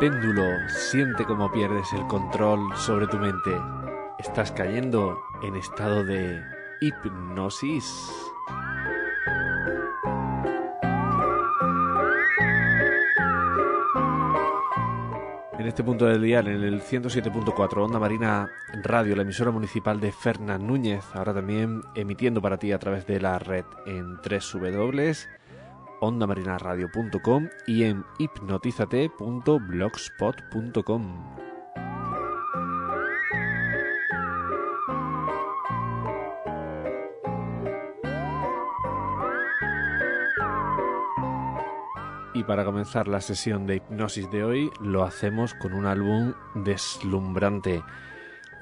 péndulo, siente cómo pierdes el control sobre tu mente. Estás cayendo en estado de hipnosis. En este punto del día, en el 107.4 Onda Marina Radio, la emisora municipal de Fernán Núñez, ahora también emitiendo para ti a través de la red en 3 ondamarinaradio.com y en hipnotizate.blogspot.com. Y para comenzar la sesión de hipnosis de hoy lo hacemos con un álbum deslumbrante.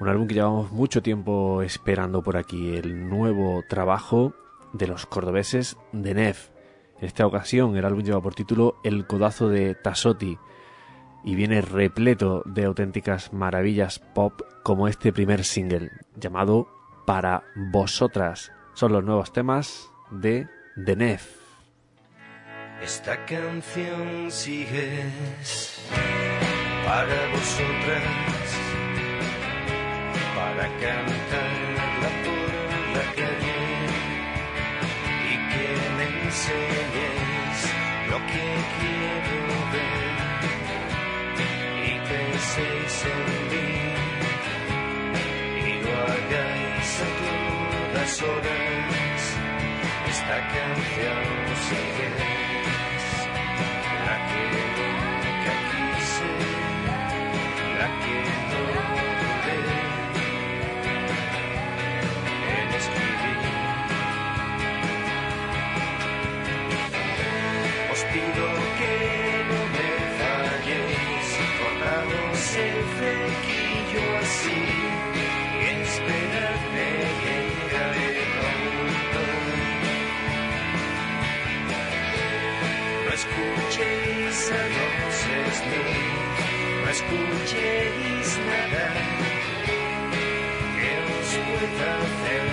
Un álbum que llevamos mucho tiempo esperando por aquí, el nuevo trabajo de los cordobeses de Nef. En esta ocasión el álbum lleva por título El codazo de Tasotti y viene repleto de auténticas maravillas pop como este primer single llamado Para Vosotras. Son los nuevos temas de The. Esta canción sigues para vosotras, para cantarla horas. Esta canción sigue. Escuchéis a voces míos, no escuchéis nada que os pueda hacer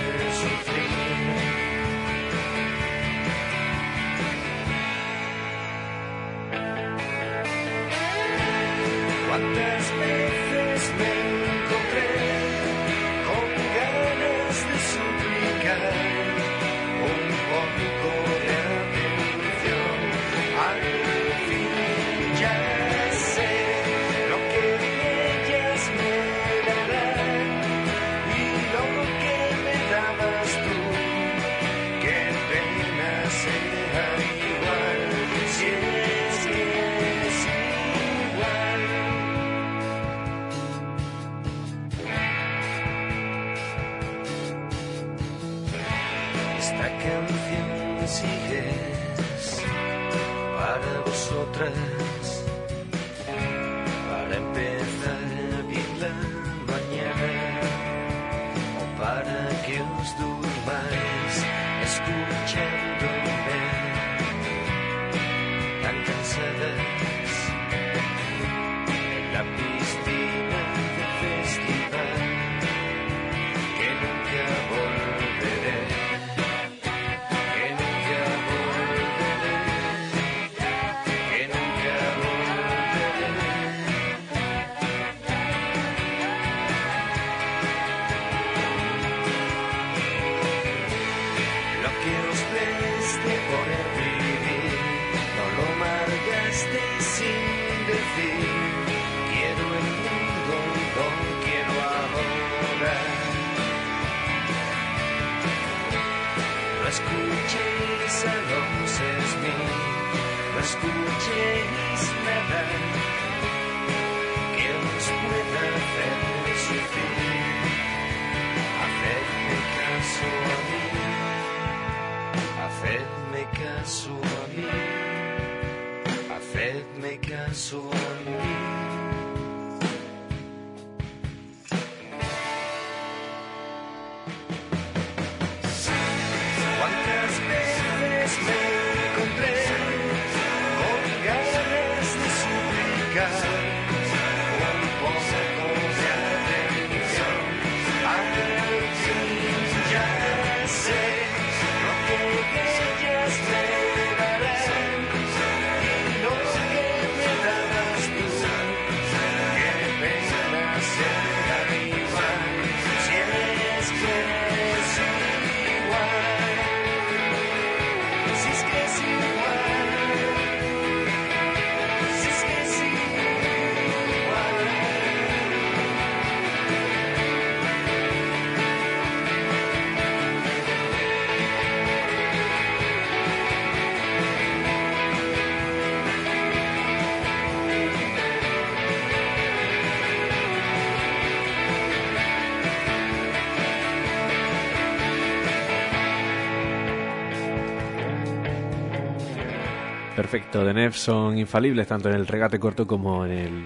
Perfecto, de Nef son infalibles tanto en el regate corto como en el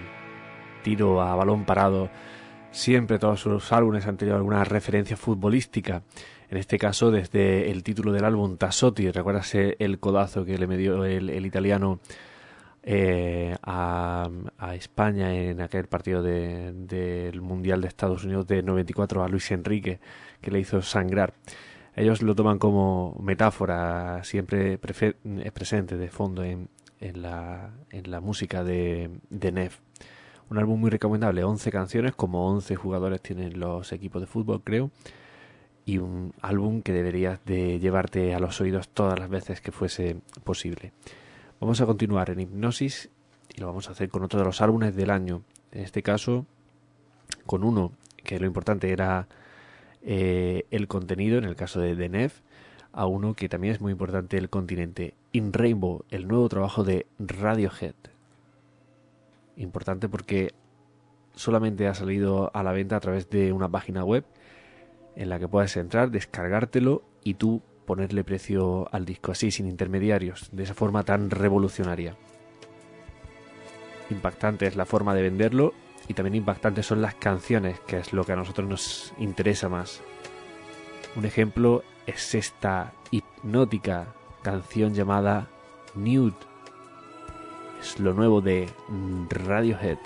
tiro a balón parado. Siempre todos sus álbumes han tenido alguna referencia futbolística. En este caso, desde el título del álbum Tassotti, recuerdas el codazo que le dio el, italiano eh, a, a, España en aquel partido del de, Mundial de Estados Unidos de 94 a Luis Enrique, que le hizo sangrar. Ellos lo toman como metáfora siempre presente de fondo en, en, la, en la música de, de Nef. Un álbum muy recomendable, 11 canciones, como 11 jugadores tienen los equipos de fútbol, creo. Y un álbum que deberías de llevarte a los oídos todas las veces que fuese posible. Vamos a continuar en Hipnosis y lo vamos a hacer con otro de los álbumes del año. En este caso, con uno que lo importante era eh, el contenido, en el caso de The a uno que también es muy importante, el continente. In Rainbow, el nuevo trabajo de Radiohead. Importante porque solamente ha salido a la venta a través de una página web en la que puedes entrar, descargártelo y tú ponerle precio al disco así, sin intermediarios, de esa forma tan revolucionaria. Impactante es la forma de venderlo y también impactantes son las canciones, que es lo que a nosotros nos interesa más. Un ejemplo es esta hipnótica canción llamada Nude. Es lo nuevo de Radiohead.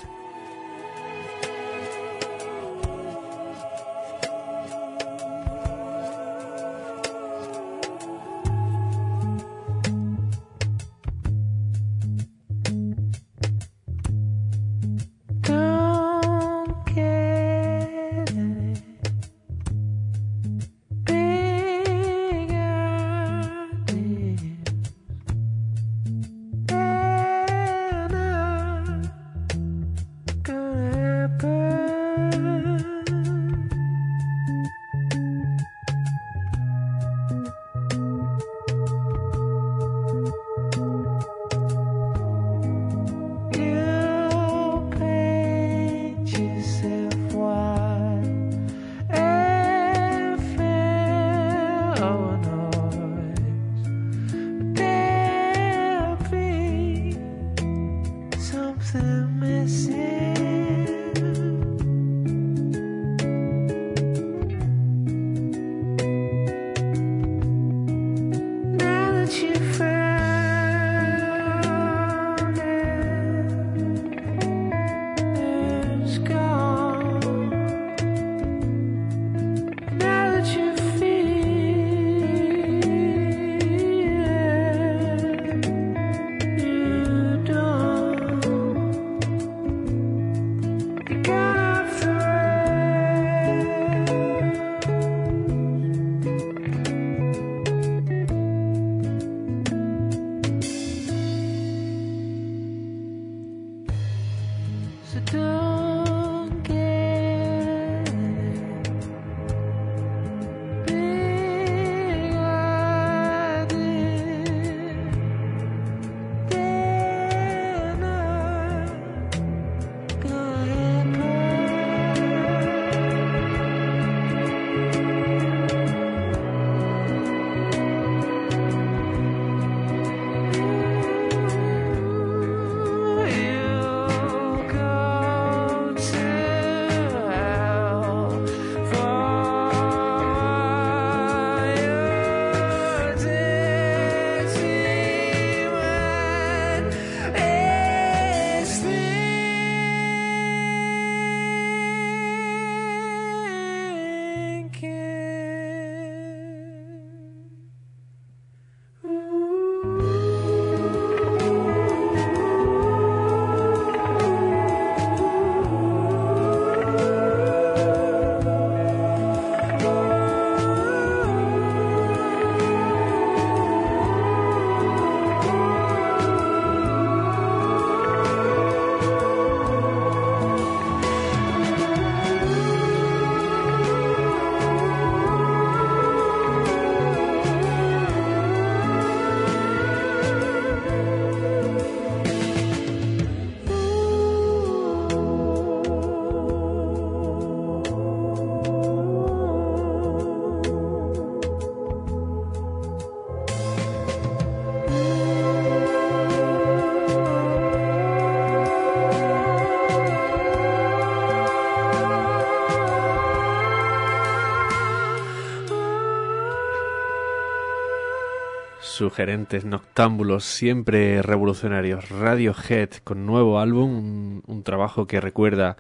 Sugerentes, noctámbulos, siempre revolucionarios. Radiohead con nuevo álbum, un, trabajo que recuerda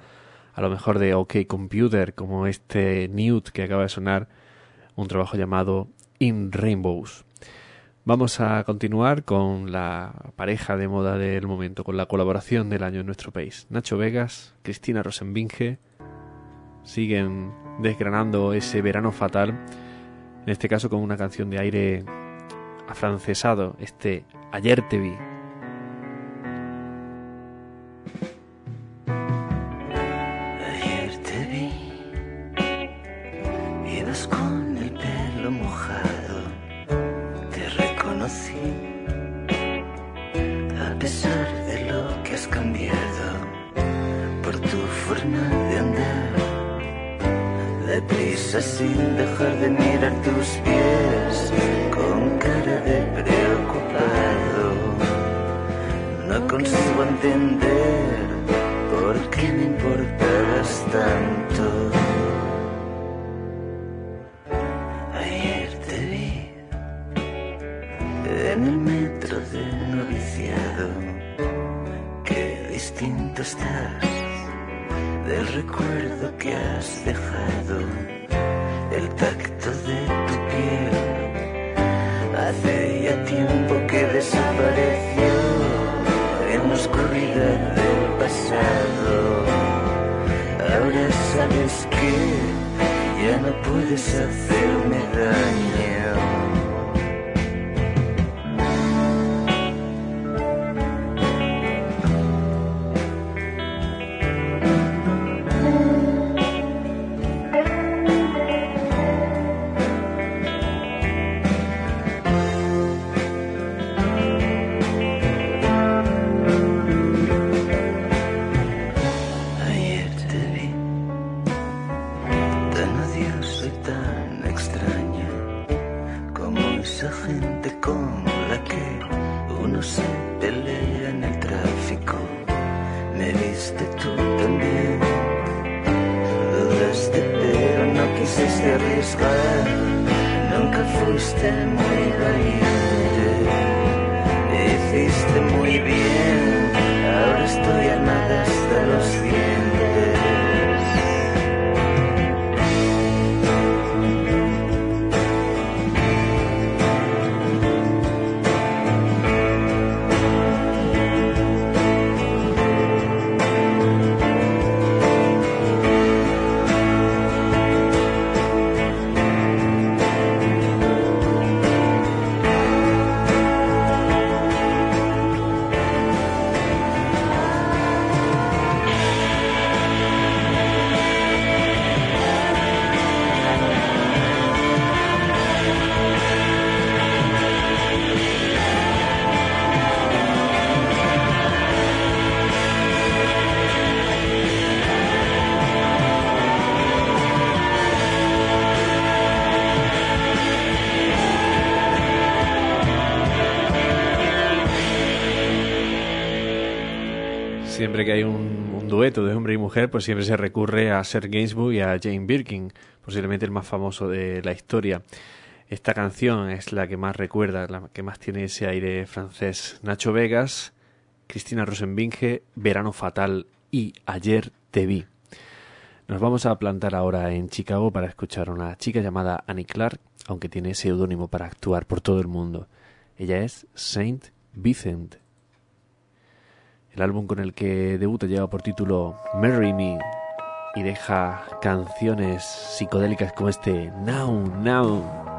a lo mejor de OK Computer, como este Newt que acaba de sonar, un trabajo llamado In Rainbows. Vamos a continuar con la pareja de moda del momento, con la colaboración del año en nuestro país. Nacho Vegas, Cristina Rosenbinge siguen desgranando ese verano fatal, en este caso con una canción de aire afrancesado, este Ayer te vi. Siempre que hay un, dueto de hombre y mujer, pues siempre se recurre a Serge Gainsbourg y a Jane Birkin, posiblemente el más famoso de la historia. Esta canción es la que más recuerda, la que más tiene ese aire francés. Nacho Vegas, Cristina Rosenbinge, Verano Fatal y Ayer te vi. Nos vamos a plantar ahora en Chicago para escuchar a una chica llamada Annie Clark, aunque tiene seudónimo para actuar por todo el mundo. Ella es Saint Vincent. El álbum con el que debuta lleva por título Marry Me y deja canciones psicodélicas como este Now, Now.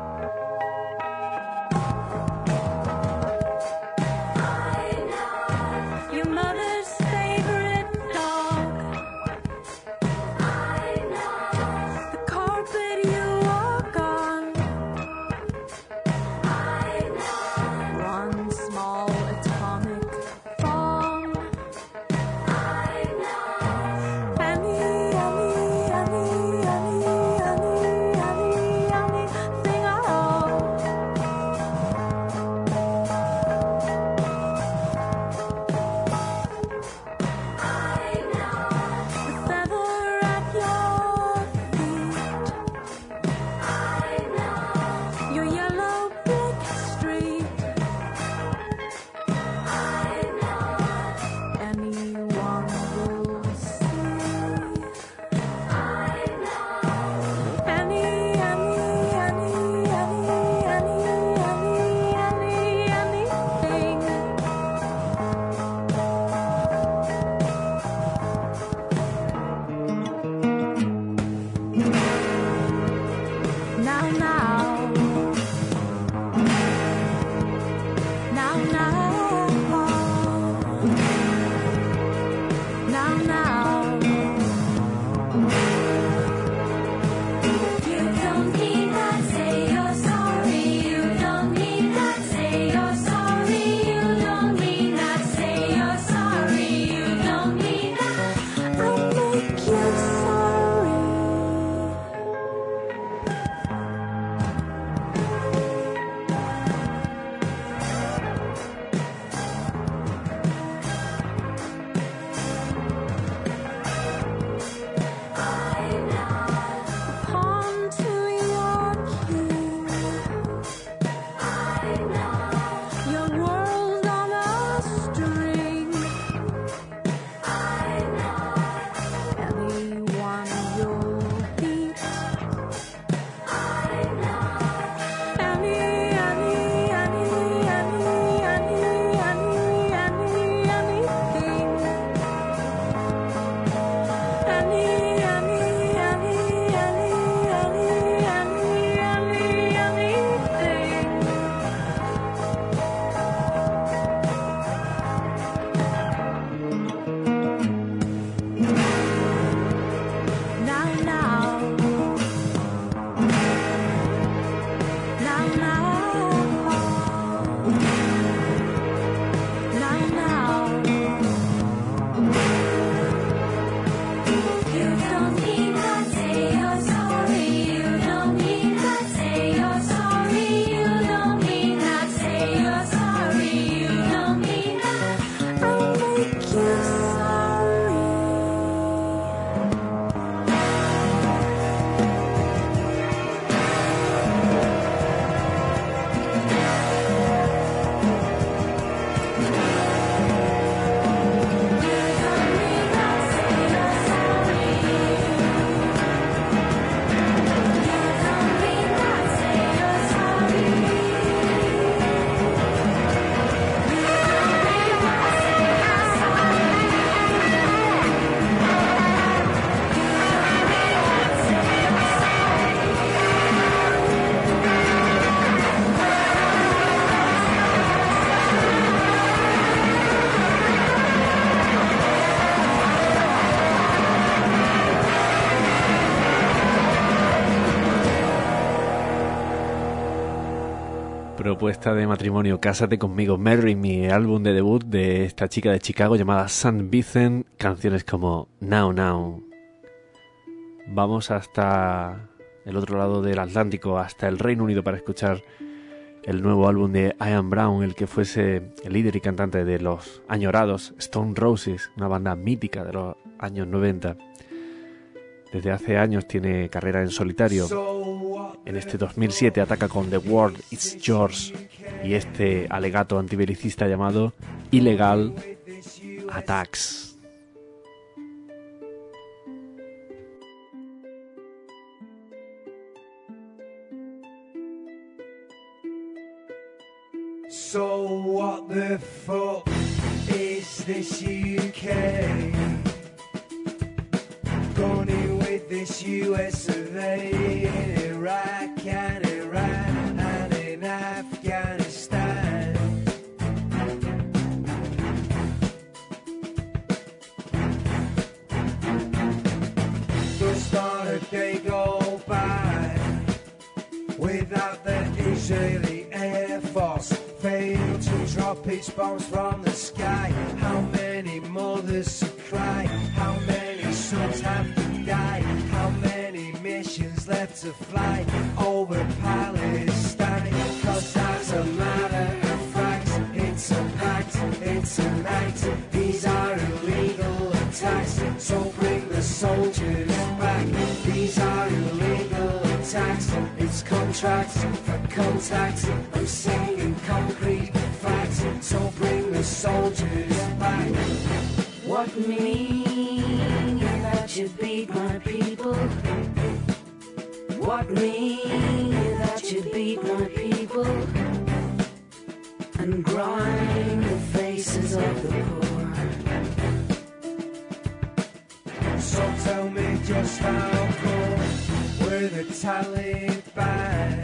Propuesta de matrimonio Cásate conmigo, Marry Me, álbum de debut de esta chica de Chicago llamada San Vicent, canciones como Now Now. Vamos hasta el otro lado del Atlántico, hasta el Reino Unido para escuchar el nuevo álbum de Ian Brown, el que fuese el líder y cantante de los añorados Stone Roses, una banda mítica de los años 90. Desde hace años tiene carrera en solitario. En este 2007 ataca con The World Is Yours y este alegato antibelicista llamado Illegal Attacks. So what the fuck is this UK? This US of A in Iraq and Iran and in Afghanistan. Not a day go by without the Israeli Air Force failed to drop its bombs from the sky. Fly over Palestine? Cause that's a matter of fact. It's a pact, it's a night. These are illegal attacks. So bring the soldiers back. These are illegal attacks. It's contracts for contacts. I'm saying concrete facts. So bring the soldiers back. What mean that you beat my people? What mean that you beat my people? And grind the faces of the poor. So tell me just how come we're the Taliban.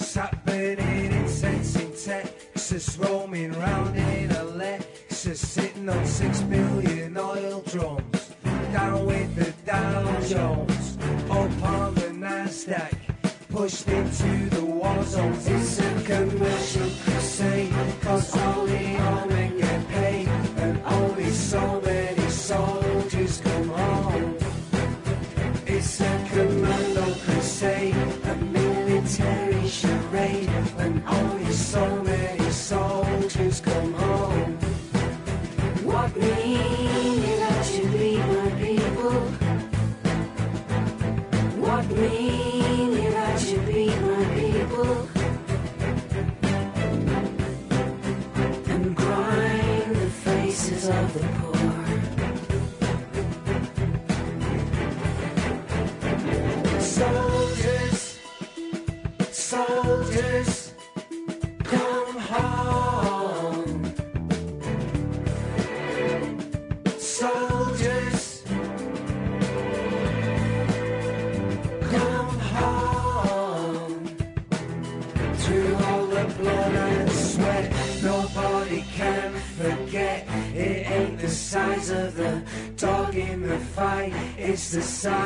Sat burning incense in Texas, roaming round in a Lexus, sitting on six billion oil drums. Down with the Dow Jones, up on the Nasdaq, pushed into the war zones. It's a commercial crusade, cause only all the size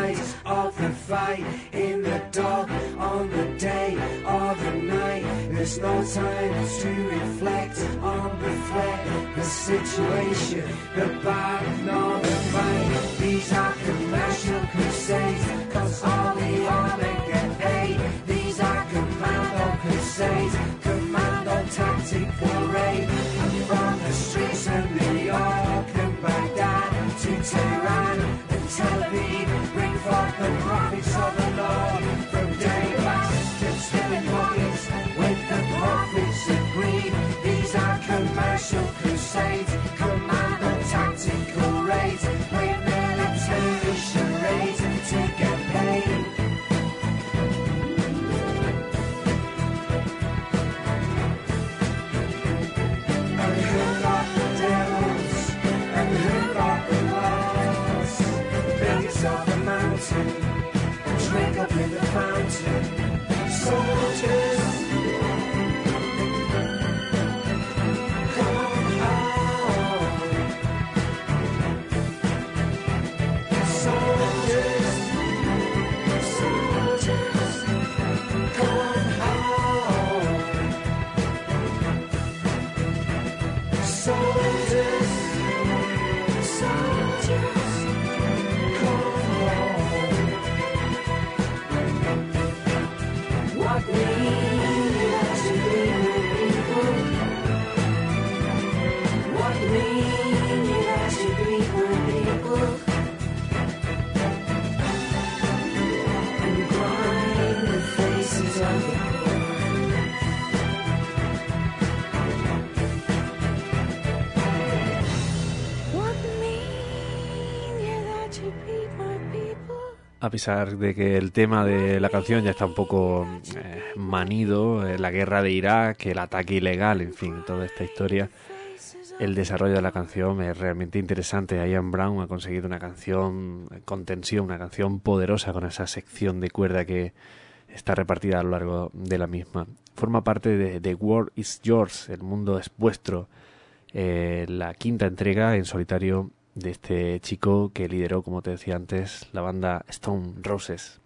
A pesar de que el tema de la canción ya está un poco eh, manido, eh, la guerra de Irak, el ataque ilegal, en fin, toda esta historia, el desarrollo de la canción es realmente interesante. Ian Brown ha conseguido una canción con tensión, una canción poderosa con esa sección de cuerda que está repartida a lo largo de la misma. Forma parte de The World is Yours, el mundo es vuestro, eh, la quinta entrega en solitario de este chico que lideró, como te decía antes, la banda Stone Roses.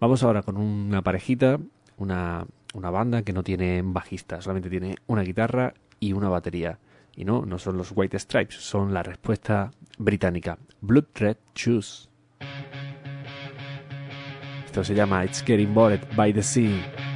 Vamos ahora con una parejita, una, una banda que no tiene bajista, solamente tiene una guitarra y una batería. Y no, no son los White Stripes, son la respuesta británica. Blood Red Shoes. Esto se llama It's Getting Bored by the Sea.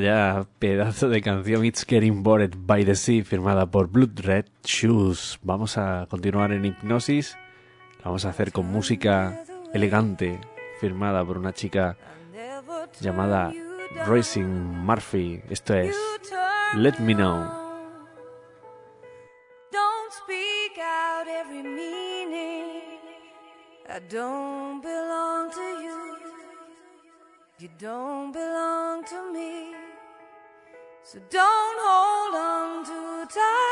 Ya, pedazo de canción It's Getting Bored by the Sea, firmada por Blood Red Shoes. Vamos a continuar en hipnosis. La vamos a hacer con música elegante, firmada por una chica llamada Racing Murphy. Esto es Let Me Know. Don't speak out every meaning. I don't belong to you. You don't belong to me. So don't hold on too tight.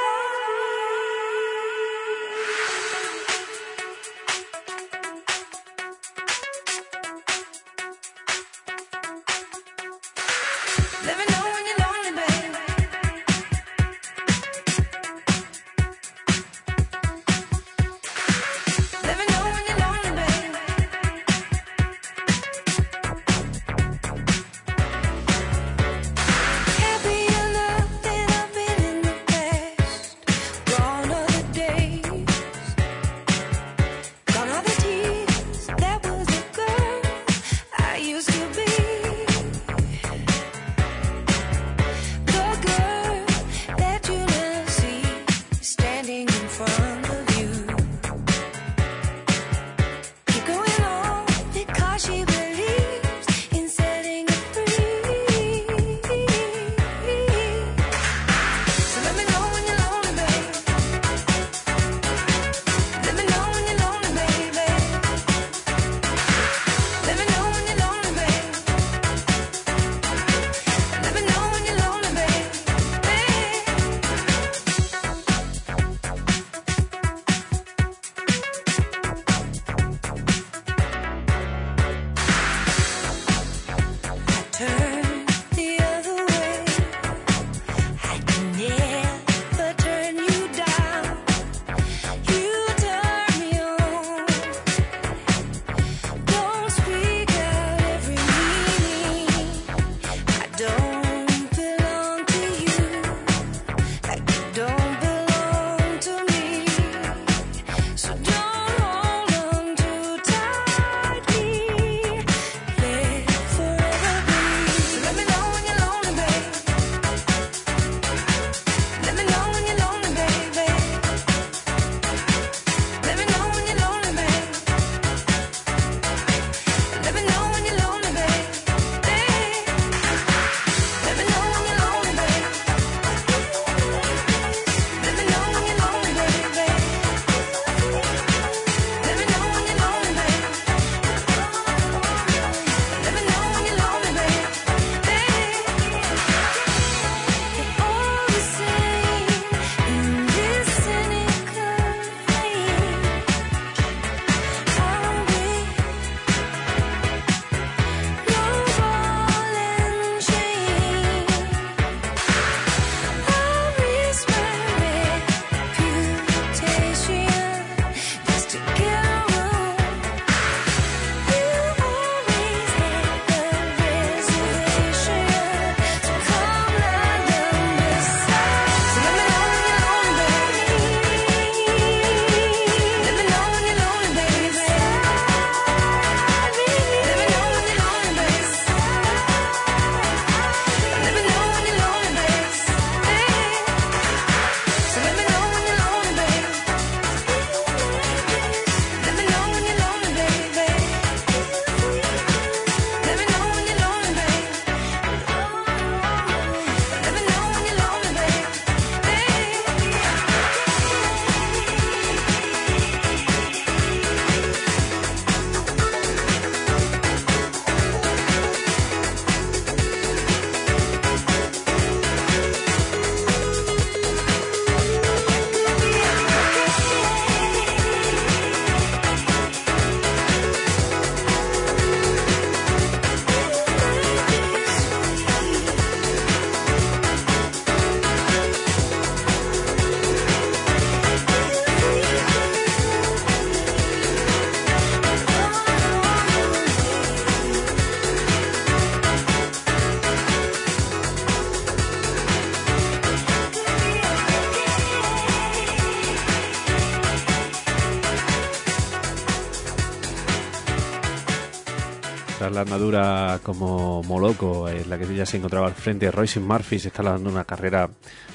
La andadura como Moloco, en la que ya se encontraba al frente, Royce Murphy se está dando una carrera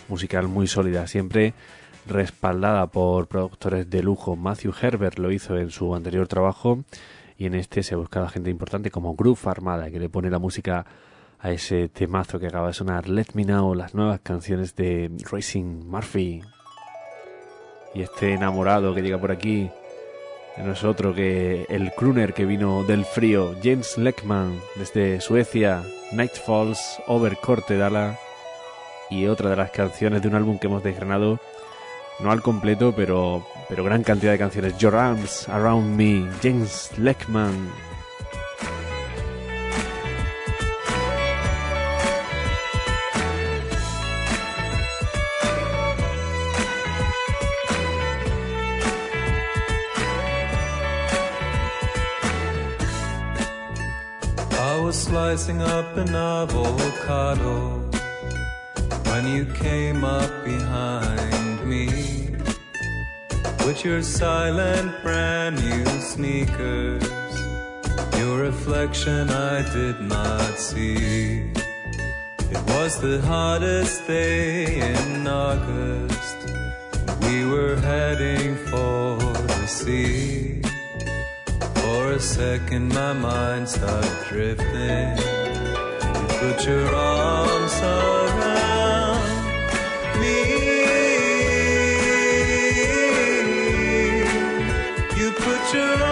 musical muy sólida, siempre respaldada por productores de lujo. Matthew Herbert lo hizo en su anterior trabajo y en este se buscaba gente importante como Groove Armada, que le pone la música a ese temazo que acaba de sonar, Let Me Know, las nuevas canciones de Racing Murphy. Y este enamorado que llega por aquí no es otro que el crooner que vino del frío, James Leckman, desde Suecia, Nightfalls, Over Dala y otra de las canciones de un álbum que hemos desgranado, no al completo, pero, pero gran cantidad de canciones. Your Arms Around Me, James Leckman. Slicing up an avocado when you came up behind me with your silent brand new sneakers. Your reflection I did not see. It was the hottest day in August. We were heading for the sea. For a second, my mind started drifting. You put your arms around me. You put your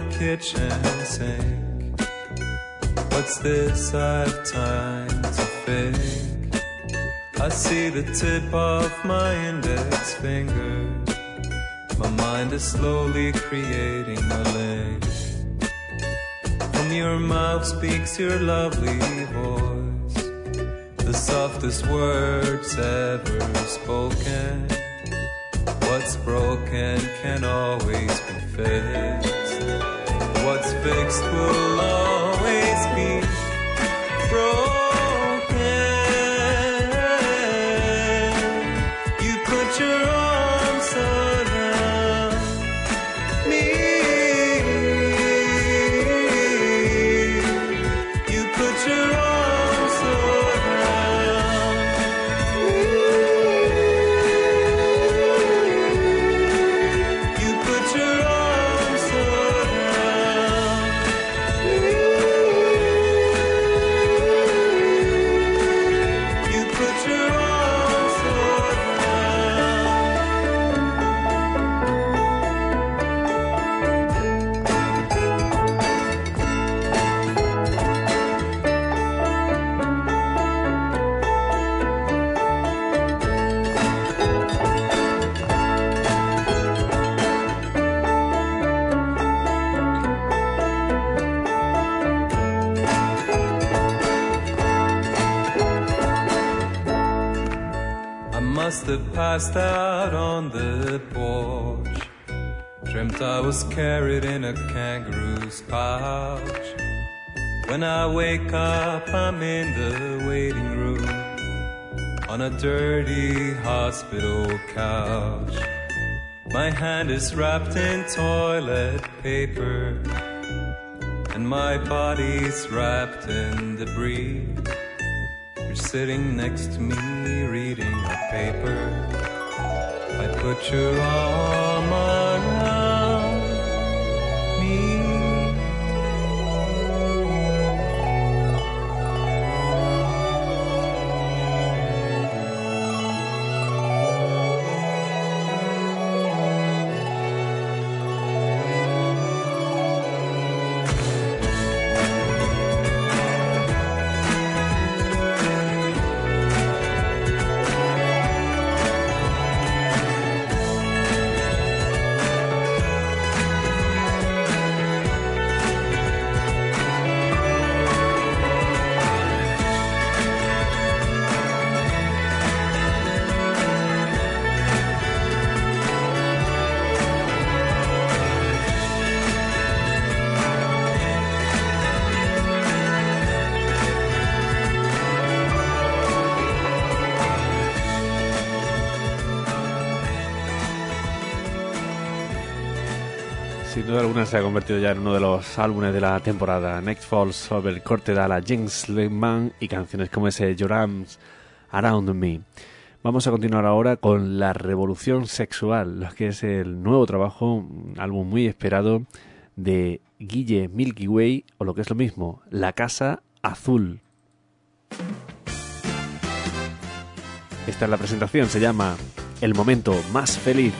the kitchen sink. What's this I've time to think? I see the tip of my index finger. My mind is slowly creating a link. From your mouth speaks your lovely voice, the softest words ever spoken. What's broken can always be fixed. Fixed will always be broken. Passed out on the porch. Dreamt I was carried in a kangaroo's pouch. When I wake up, I'm in the waiting room on a dirty hospital couch. My hand is wrapped in toilet paper, and my body's wrapped in debris. You're sitting next to me reading a paper. I put your arm se ha convertido ya en uno de los álbumes de la temporada. Next Falls sobre el corte de la James Lehman y canciones como ese Your Arms Around Me. Vamos a continuar ahora con La Revolución Sexual, lo que es el nuevo trabajo, un álbum muy esperado de Guille Milky Way, o lo que es lo mismo, La Casa Azul. Esta es la presentación, se llama El momento más feliz.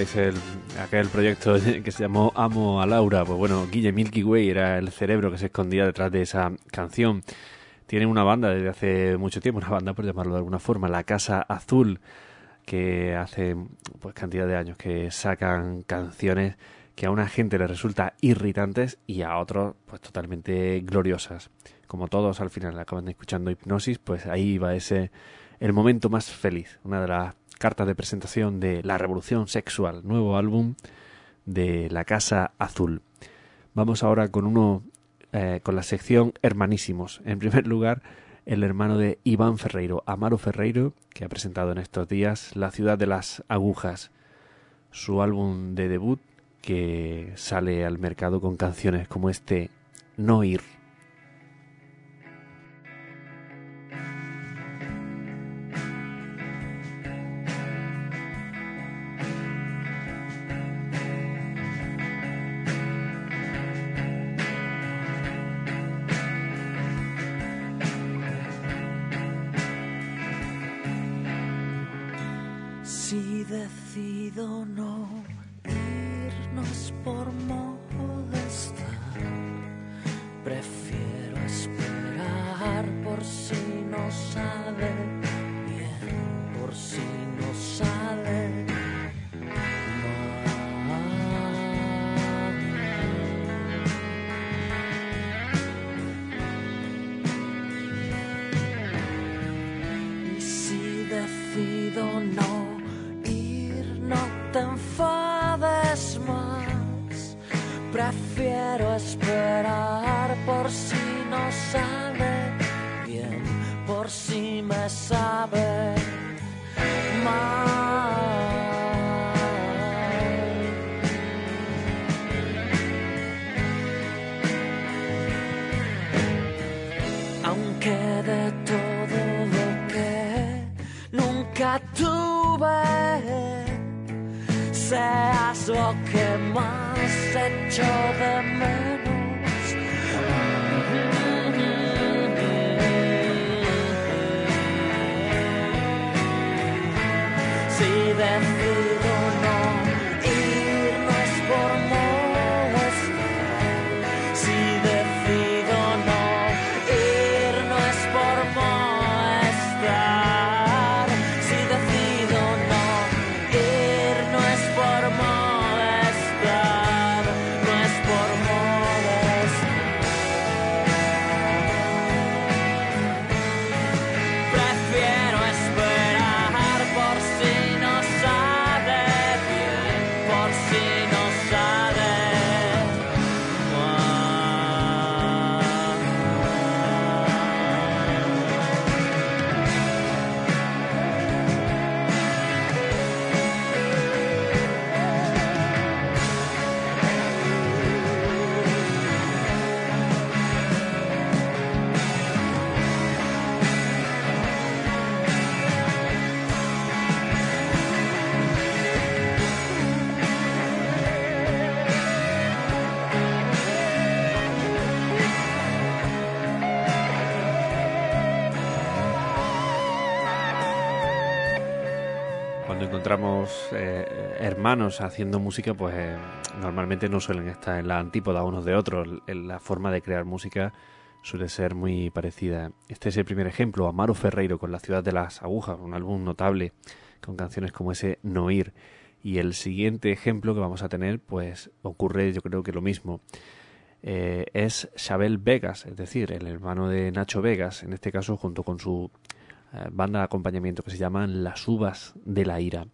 Recordáis el, aquel proyecto que se llamó Amo a Laura. Pues bueno, Guille Milky Way era el cerebro que se escondía detrás de esa canción. Tiene una banda desde hace mucho tiempo, una banda por llamarlo de alguna forma, La Casa Azul, que hace pues cantidad de años que sacan canciones que a una gente le resulta irritantes y a otros pues totalmente gloriosas. Como todos al final acaban escuchando Hipnosis, pues ahí va ese el momento más feliz, una de las cartas de presentación de La Revolución Sexual, nuevo álbum de La Casa Azul. Vamos ahora con uno eh, con la sección Hermanísimos. En primer lugar, el hermano de Iván Ferreiro, Amaro Ferreiro, que ha presentado en estos días La ciudad de las agujas, su álbum de debut que sale al mercado con canciones como este No ir. Eh, hermanos haciendo música, pues eh, normalmente no suelen estar en la antípoda unos de otros. En La forma de crear música suele ser muy parecida. Este es el primer ejemplo, Amaro Ferreiro con La ciudad de las agujas, un álbum notable con canciones como ese No ir. Y el siguiente ejemplo que vamos a tener, pues ocurre yo creo que lo mismo. Eh, es Xabel Vegas, es decir, el hermano de Nacho Vegas, en este caso junto con su eh, banda de acompañamiento que se llaman Las Uvas de la Ira.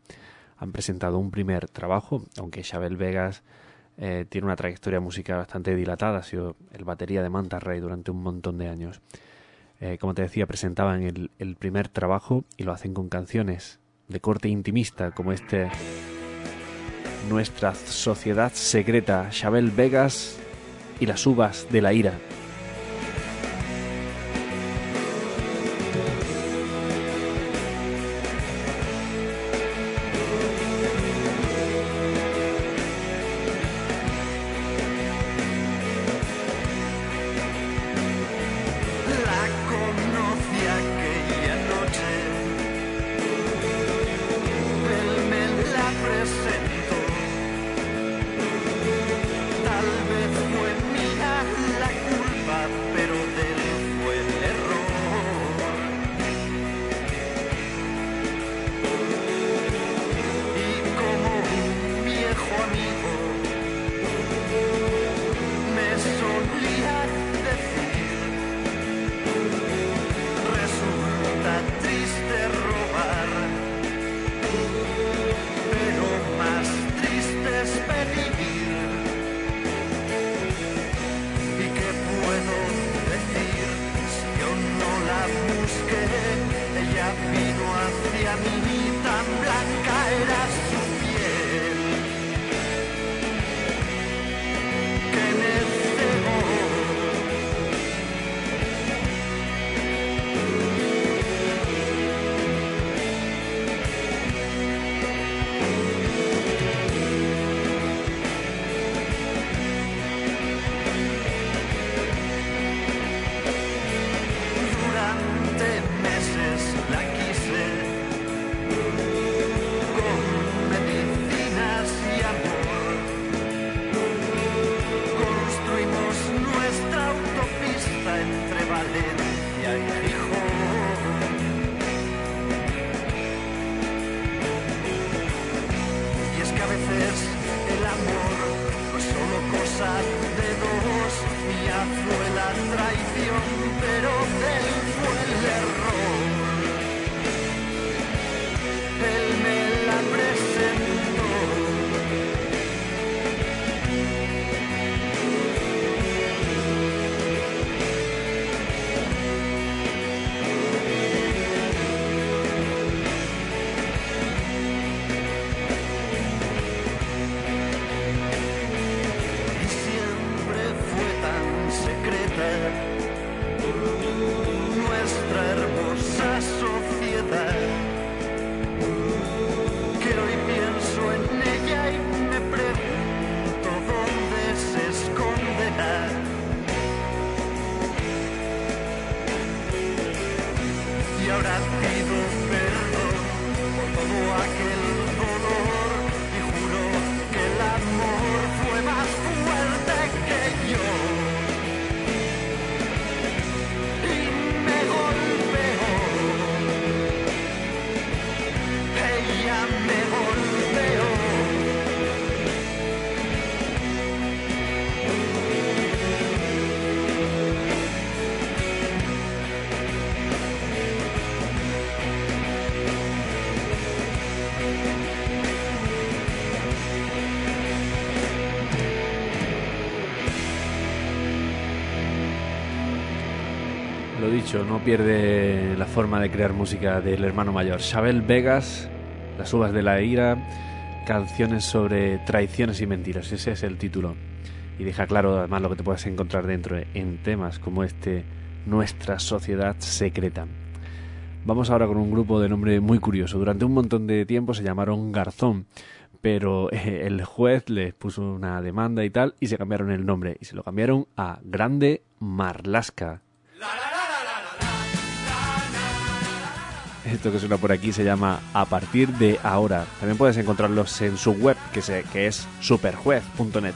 Han presentado un primer trabajo, aunque Xabel Vegas eh, tiene una trayectoria musical bastante dilatada, ha sido el batería de Manta Ray durante un montón de años. Eh, como te decía, presentaban el, el primer trabajo y lo hacen con canciones de corte intimista, como este Nuestra Sociedad Secreta, Xabel Vegas y Las Uvas de la Ira. Fue la traición, pero él fue el error. No pierde la forma de crear música del hermano mayor. Chabel Vegas, Las uvas de la ira, canciones sobre traiciones y mentiras. Ese es el título. Y deja claro además lo que te puedes encontrar dentro en temas como este Nuestra sociedad secreta. Vamos ahora con un grupo de nombre muy curioso. Durante un montón de tiempo se llamaron Garzón, pero eh, el juez les puso una demanda y tal y se cambiaron el nombre y se lo cambiaron a Grande Marlasca. Esto que suena por aquí se llama A partir de ahora. También puedes encontrarlos en su web que, se, que es superjuez.net.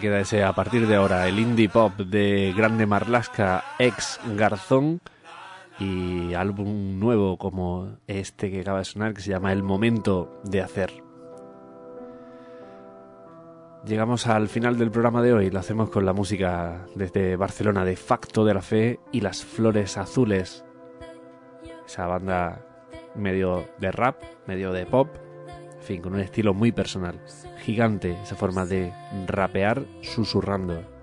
queda ese a partir de ahora, el indie pop de Grande Marlasca ex Garzón y álbum nuevo como este que acaba de sonar que se llama El Momento de Hacer. Llegamos al final del programa de hoy, lo hacemos con la música desde Barcelona de Facto de la Fe y Las Flores Azules, esa banda medio de rap, medio de pop, en fin, con un estilo muy personal. Gigante esa forma de rapear susurrando.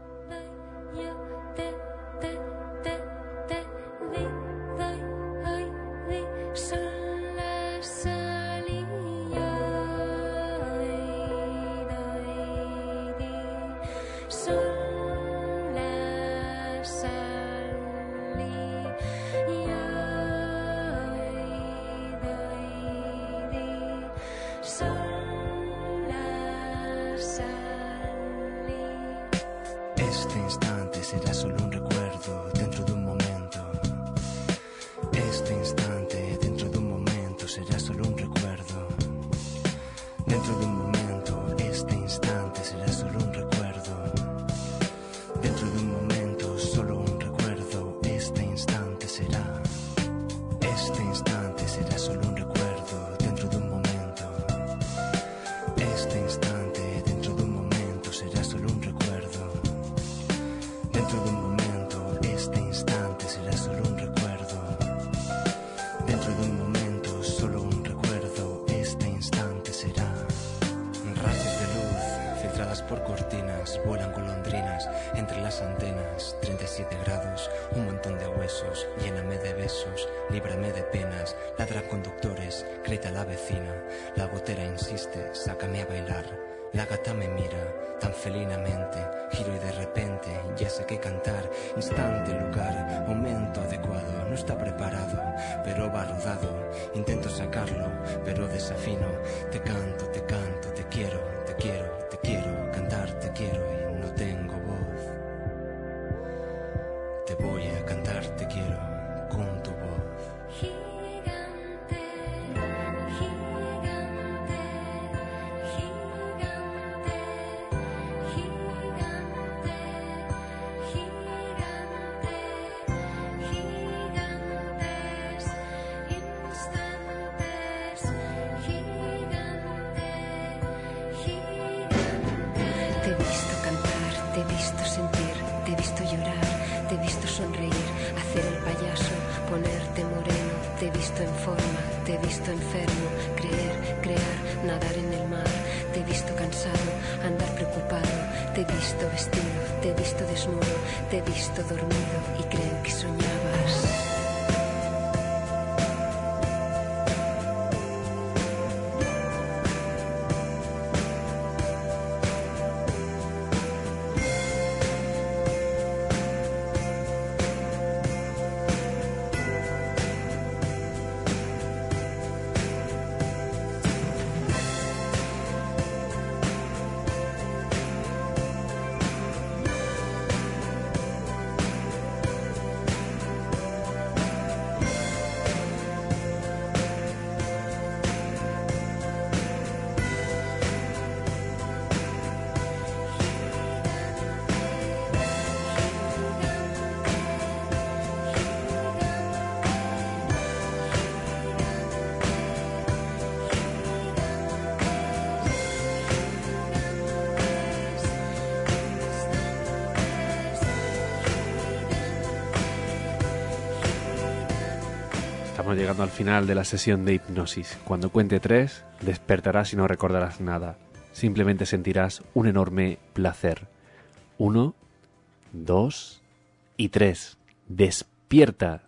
Te he visto vestido, te he visto desnudo, te he visto dormido y creo que soñabas. final de la sesión de hipnosis. Cuando cuente tres, despertarás y no recordarás nada. Simplemente sentirás un enorme placer. Uno, dos y tres. Despierta.